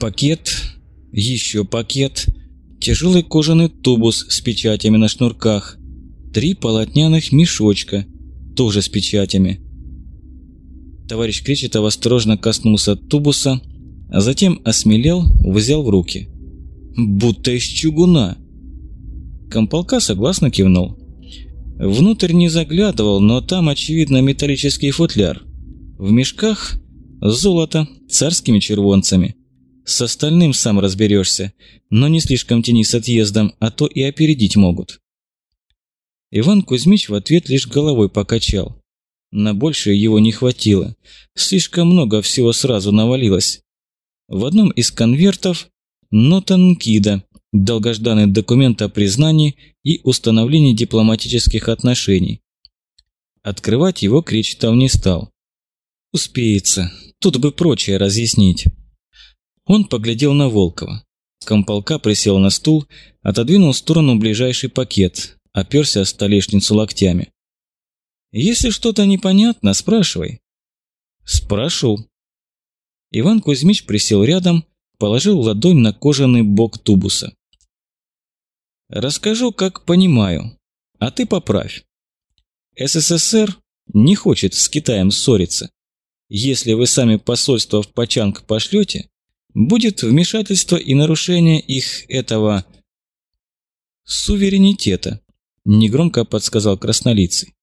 Пакет, еще пакет, тяжелый кожаный тубус с печатями на шнурках, три полотняных мешочка, тоже с печатями. Товарищ Кречетов осторожно коснулся тубуса, а затем осмелел, взял в руки. Будто из чугуна. Комполка согласно кивнул. Внутрь не заглядывал, но там, очевидно, металлический футляр. В мешках золото царскими червонцами. С остальным сам разберешься, но не слишком тяни с отъездом, а то и опередить могут. Иван Кузьмич в ответ лишь головой покачал. На большее его не хватило. Слишком много всего сразу навалилось. В одном из конвертов нота Нкида, долгожданный документ о признании и установлении дипломатических отношений. Открывать его Кречетов не стал. Успеется, тут бы прочее разъяснить. Он поглядел на Волкова. Комполка присел на стул, отодвинул в сторону ближайший пакет, оперся о столешницу локтями. «Если что-то непонятно, спрашивай». «Спрошу». Иван Кузьмич присел рядом, положил ладонь на кожаный бок тубуса. «Расскажу, как понимаю, а ты поправь. СССР не хочет с Китаем ссориться. Если вы сами посольство в Пачанг пошлете, будет вмешательство и нарушение их этого суверенитета, негромко подсказал краснолицый.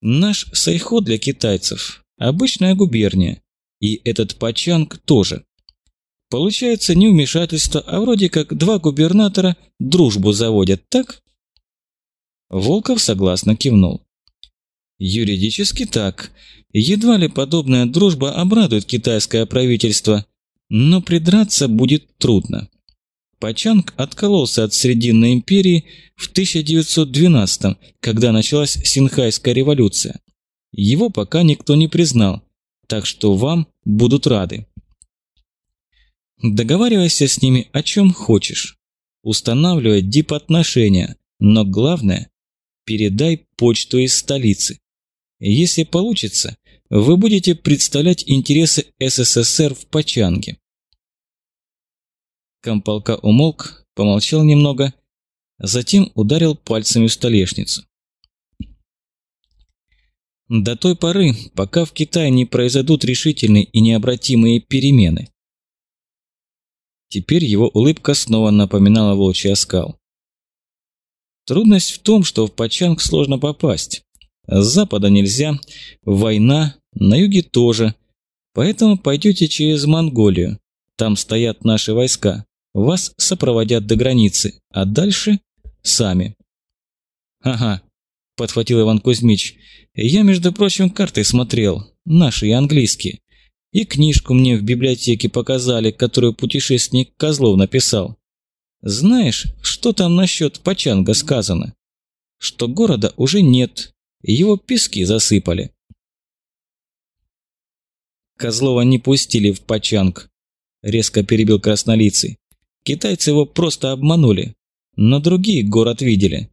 Наш Сайхо для китайцев – обычная губерния, и этот Пачанг тоже. Получается не вмешательство, а вроде как два губернатора дружбу заводят, так? Волков согласно кивнул. Юридически так. Едва ли подобная дружба обрадует китайское правительство, но придраться будет трудно. Пачанг откололся от Срединной империи в 1912 когда началась Синхайская революция. Его пока никто не признал, так что вам будут рады. Договаривайся с ними о чем хочешь. Устанавливай дип-отношения, но главное – передай почту из столицы. Если получится, вы будете представлять интересы СССР в Пачанге. Комполка умолк, помолчал немного, затем ударил пальцами в столешницу. До той поры, пока в Китае не произойдут решительные и необратимые перемены. Теперь его улыбка снова напоминала волчий оскал. Трудность в том, что в Пачанг сложно попасть. С запада нельзя, война, на юге тоже. Поэтому пойдете через Монголию. Там стоят наши войска. Вас сопроводят до границы, а дальше сами. Ага, подхватил Иван Кузьмич. Я, между прочим, карты смотрел, наши и английские. И книжку мне в библиотеке показали, которую путешественник Козлов написал. Знаешь, что там насчет Пачанга сказано? Что города уже нет, его пески засыпали. Козлова не пустили в Пачанг, резко перебил краснолицый. Китайцы его просто обманули, но другие город видели.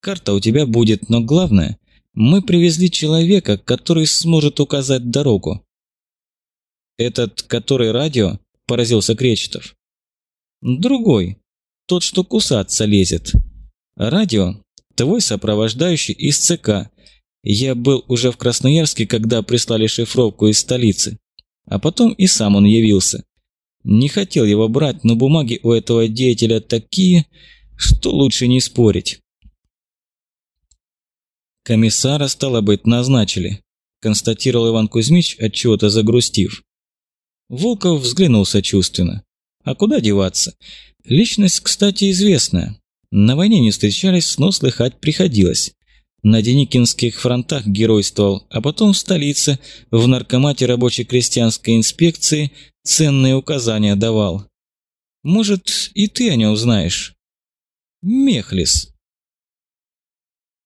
Карта у тебя будет, но главное, мы привезли человека, который сможет указать дорогу. Этот, который радио, поразился Кречетов. Другой, тот, что кусаться лезет. Радио, твой сопровождающий из ЦК. Я был уже в Красноярске, когда прислали шифровку из столицы. А потом и сам он явился. Не хотел его брать, но бумаги у этого деятеля такие, что лучше не спорить. Комиссара, стало быть, назначили, констатировал Иван Кузьмич, отчего-то загрустив. Волков взглянул сочувственно. А куда деваться? Личность, кстати, известная. На войне не встречались, но слыхать приходилось. На Деникинских фронтах геройствовал, а потом в столице, в наркомате рабочей крестьянской инспекции ценные указания давал. Может, и ты о нем знаешь? Мехлис.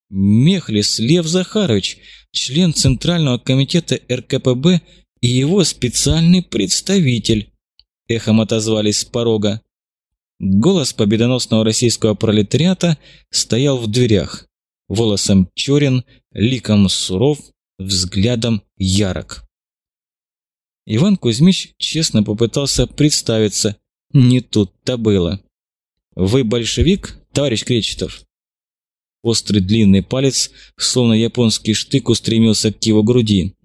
Мехлис Лев Захарович, член Центрального комитета РКПБ и его специальный представитель, эхом отозвались с порога. Голос победоносного российского пролетариата стоял в дверях волосом черен, ликом суров, взглядом ярок. Иван Кузьмич честно попытался представиться. Не тут-то было. «Вы большевик, товарищ Кречетов?» Острый длинный палец, словно японский штык, устремился к его груди.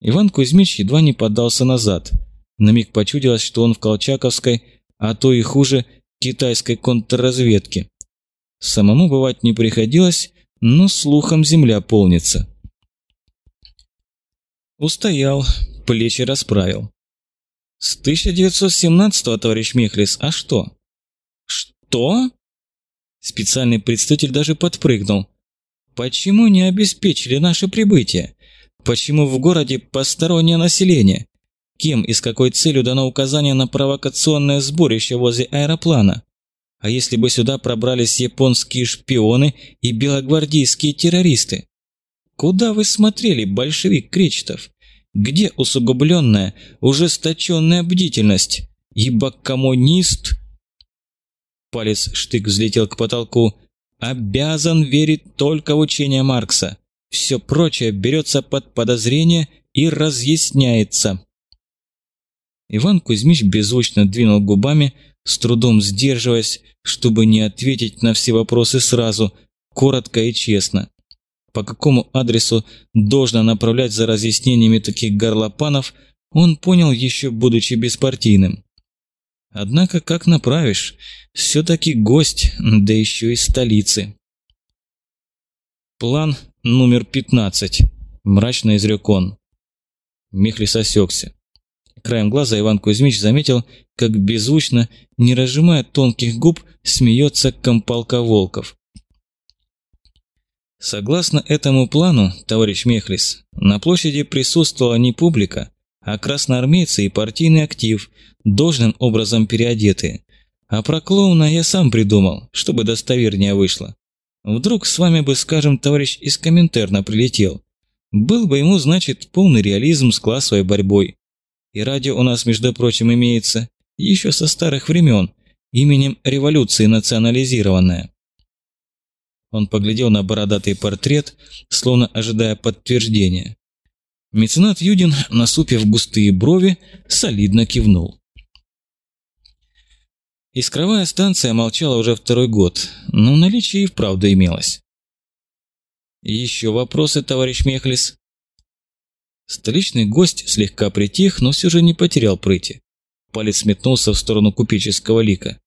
Иван Кузьмич едва не поддался назад. На миг почудилось, что он в Колчаковской, а то и хуже, китайской контрразведке. Самому бывать не приходилось, но слухом земля полнится. Устоял, плечи расправил. С 1917-го, товарищ Мехлис, а что? Что? Специальный представитель даже подпрыгнул. Почему не обеспечили наше прибытие? Почему в городе постороннее население? Кем и с какой целью дано указание на провокационное сборище возле аэроплана? А если бы сюда пробрались японские шпионы и белогвардейские террористы? Куда вы смотрели, большевик Кречетов? Где усугубленная, ужесточенная бдительность? Ибо коммунист... Палец штык взлетел к потолку. Обязан верить только в учение Маркса. Все прочее берется под подозрение и разъясняется. Иван Кузьмич беззвучно двинул губами, с трудом сдерживаясь, чтобы не ответить на все вопросы сразу, коротко и честно. По какому адресу должно направлять за разъяснениями таких горлопанов, он понял еще будучи беспартийным. Однако как направишь? Все-таки гость, да еще из столицы. План номер 15. Мрачно изрек он. Михлис осекся. Краем глаза Иван Кузьмич заметил, как беззвучно, не разжимая тонких губ, смеется комполка Волков. Согласно этому плану, товарищ Мехлис, на площади присутствовала не публика, а красноармейцы и партийный актив, должным образом переодетые. А про клоуна я сам придумал, чтобы достовернее вышло. Вдруг с вами бы, скажем, товарищ из Коминтерна прилетел. Был бы ему, значит, полный реализм с классовой борьбой. И радио у нас, между прочим, имеется, еще со старых времен, именем революции национализированное. Он поглядел на бородатый портрет, словно ожидая подтверждения. Меценат Юдин, насупив густые брови, солидно кивнул. Искровая станция молчала уже второй год, но наличие и вправду имелось. «Еще вопросы, товарищ Мехлис?» Столичный гость слегка притих, но все же не потерял прыти. Палец метнулся в сторону купеческого лика.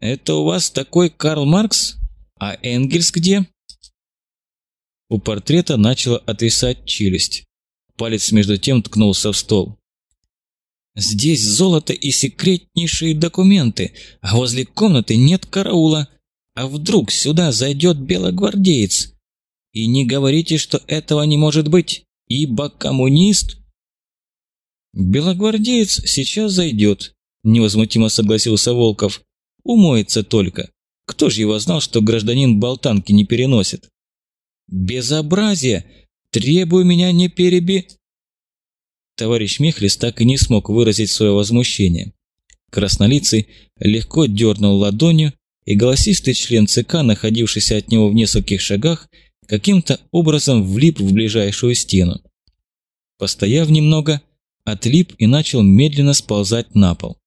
«Это у вас такой Карл Маркс? А Энгельс где?» У портрета начала отвисать челюсть. Палец между тем ткнулся в стол. «Здесь золото и секретнейшие документы, а возле комнаты нет караула. А вдруг сюда зайдет белогвардеец? И не говорите, что этого не может быть!» Ибо коммунист...» «Белогвардеец сейчас зайдет», – невозмутимо согласился Волков. «Умоется только. Кто же его знал, что гражданин болтанки не переносит?» «Безобразие! Требую меня не переби...» Товарищ Мехлис так и не смог выразить свое возмущение. Краснолицый легко дернул ладонью, и голосистый член ЦК, находившийся от него в нескольких шагах, каким-то образом влип в ближайшую стену. Постояв немного, отлип и начал медленно сползать на пол.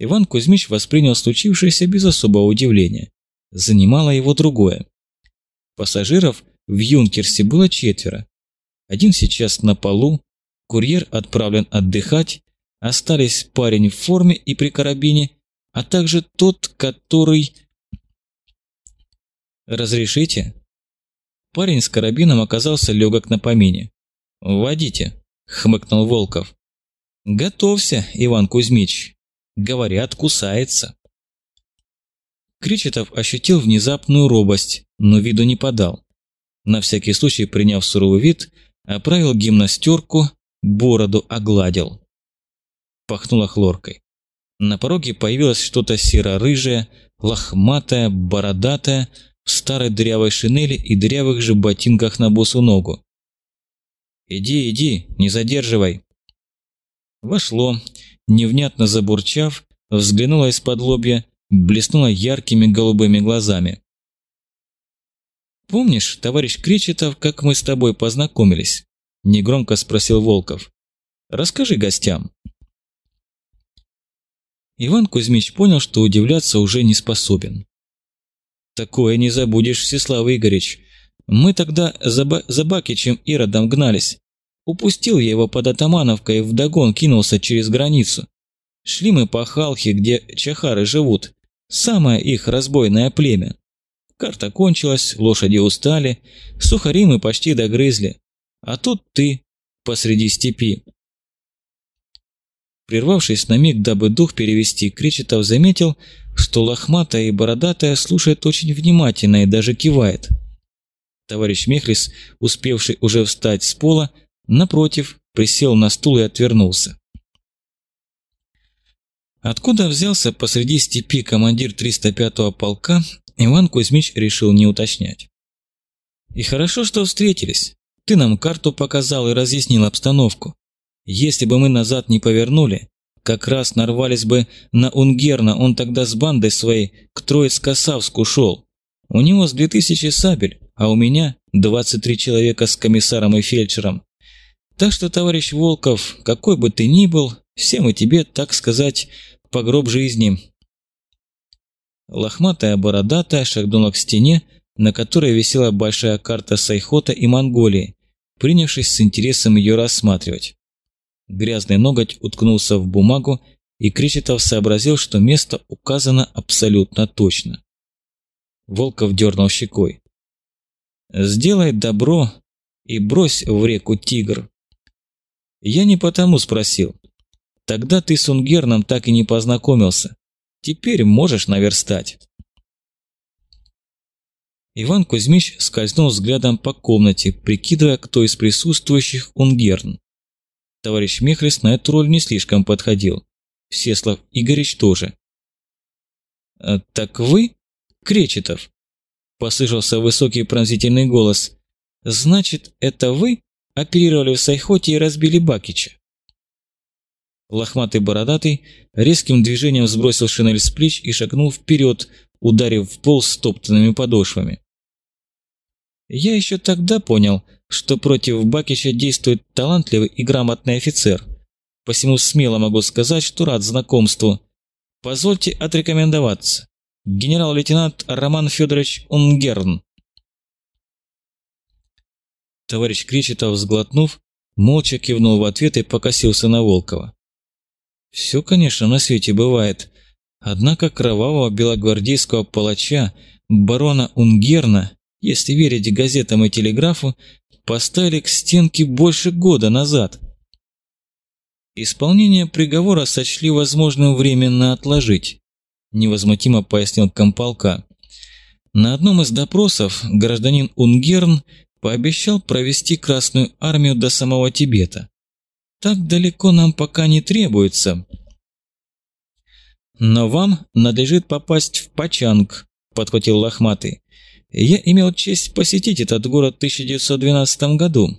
Иван Кузьмич воспринял случившееся без особого удивления. Занимало его другое. Пассажиров в Юнкерсе было четверо. Один сейчас на полу, курьер отправлен отдыхать, остались парень в форме и при карабине, а также тот, который... «Разрешите?» Парень с карабином оказался легок на помине. «Водите», — хмыкнул Волков. «Готовься, Иван Кузьмич. Говорят, кусается». Кричетов ощутил внезапную робость, но виду не подал. На всякий случай, приняв суровый вид, оправил гимнастерку, бороду огладил. Пахнуло хлоркой. На пороге появилось что-то серо-рыжее, лохматое, бородатое, старой дырявой шинели и дырявых же ботинках на босу ногу. «Иди, иди, не задерживай!» Вошло, невнятно забурчав, взглянула из-под лобья, блеснула яркими голубыми глазами. «Помнишь, товарищ Кречетов, как мы с тобой познакомились?» – негромко спросил Волков. Расскажи гостям». Иван Кузьмич понял, что удивляться уже не способен. «Такое не забудешь, Всеслав Игоревич. Мы тогда за, Ба за Бакичем Иродом гнались. Упустил я его под Атамановкой и вдогон кинулся через границу. Шли мы по Халхе, где чахары живут. Самое их разбойное племя. Карта кончилась, лошади устали, сухари мы почти догрызли. А тут ты посреди степи. Прервавшись на миг, дабы дух перевести, Кречетов заметил, что лохматая и бородатая слушает очень внимательно и даже кивает. Товарищ Мехлис, успевший уже встать с пола, напротив, присел на стул и отвернулся. Откуда взялся посреди степи командир 305-го полка, Иван Кузьмич решил не уточнять. «И хорошо, что встретились. Ты нам карту показал и разъяснил обстановку. Если бы мы назад не повернули, как раз нарвались бы на Унгерна, он тогда с бандой своей к Троицко-Савску шел. У него с 2000 сабель, а у меня 23 человека с комиссаром и фельдшером. Так что, товарищ Волков, какой бы ты ни был, всем и тебе, так сказать, по гроб жизни. Лохматая бородатая шагнула к стене, на которой висела большая карта Сайхота и Монголии, принявшись с интересом ее рассматривать. Грязный ноготь уткнулся в бумагу, и Кречетов сообразил, что место указано абсолютно точно. Волков дернул щекой. «Сделай добро и брось в реку Тигр». «Я не потому спросил. Тогда ты с Унгерном так и не познакомился. Теперь можешь наверстать». Иван Кузьмич скользнул взглядом по комнате, прикидывая, кто из присутствующих Унгерн. Товарищ Мехлис на эту роль не слишком подходил. Всеслав Игоревич тоже. «А, «Так вы, Кречетов?» – послышался высокий пронзительный голос. «Значит, это вы оперировали в Сайхоте и разбили Бакича?» Лохматый бородатый резким движением сбросил шинель с плеч и шагнул вперед, ударив в пол стоптанными подошвами. Я еще тогда понял, что против Бакича действует талантливый и грамотный офицер. Посему смело могу сказать, что рад знакомству. Позвольте отрекомендоваться. Генерал-лейтенант Роман Федорович Унгерн. Товарищ Кречетов, взглотнув, молча кивнул в ответ и покосился на Волкова. Все, конечно, на свете бывает. Однако кровавого белогвардейского палача, барона Унгерна, если верить газетам и телеграфу, поставили к стенке больше года назад. Исполнение приговора сочли возможным временно отложить, невозмутимо пояснил комполка. На одном из допросов гражданин Унгерн пообещал провести Красную Армию до самого Тибета. Так далеко нам пока не требуется. Но вам надлежит попасть в Пачанг, подхватил Лохматый. Я имел честь посетить этот город в 1912 году,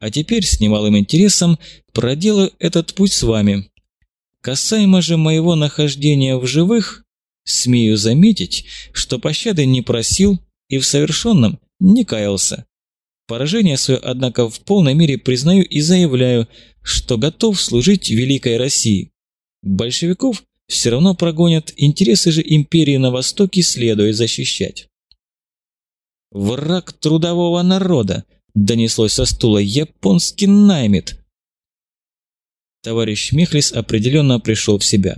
а теперь с немалым интересом проделаю этот путь с вами. Касаемо же моего нахождения в живых, смею заметить, что пощады не просил и в совершенном не каялся. Поражение свое, однако, в полной мере признаю и заявляю, что готов служить великой России. Большевиков все равно прогонят, интересы же империи на Востоке следует защищать. «Враг трудового народа!» – донеслось со стула. «Японский наймит!» Товарищ Михлис определенно пришел в себя.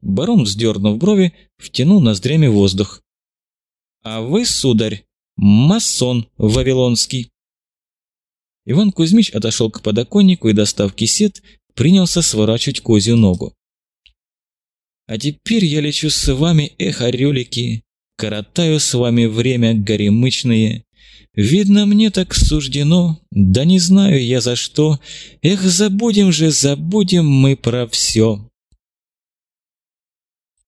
Барон, вздернув брови, втянул ноздрями воздух. «А вы, сударь, масон вавилонский!» Иван Кузьмич отошел к подоконнику и, достав кисет, принялся сворачивать козью ногу. «А теперь я лечу с вами, эх, орелики, коротаю с вами время горемычное. Видно, мне так суждено, да не знаю я за что. Эх, забудем же, забудем мы про все.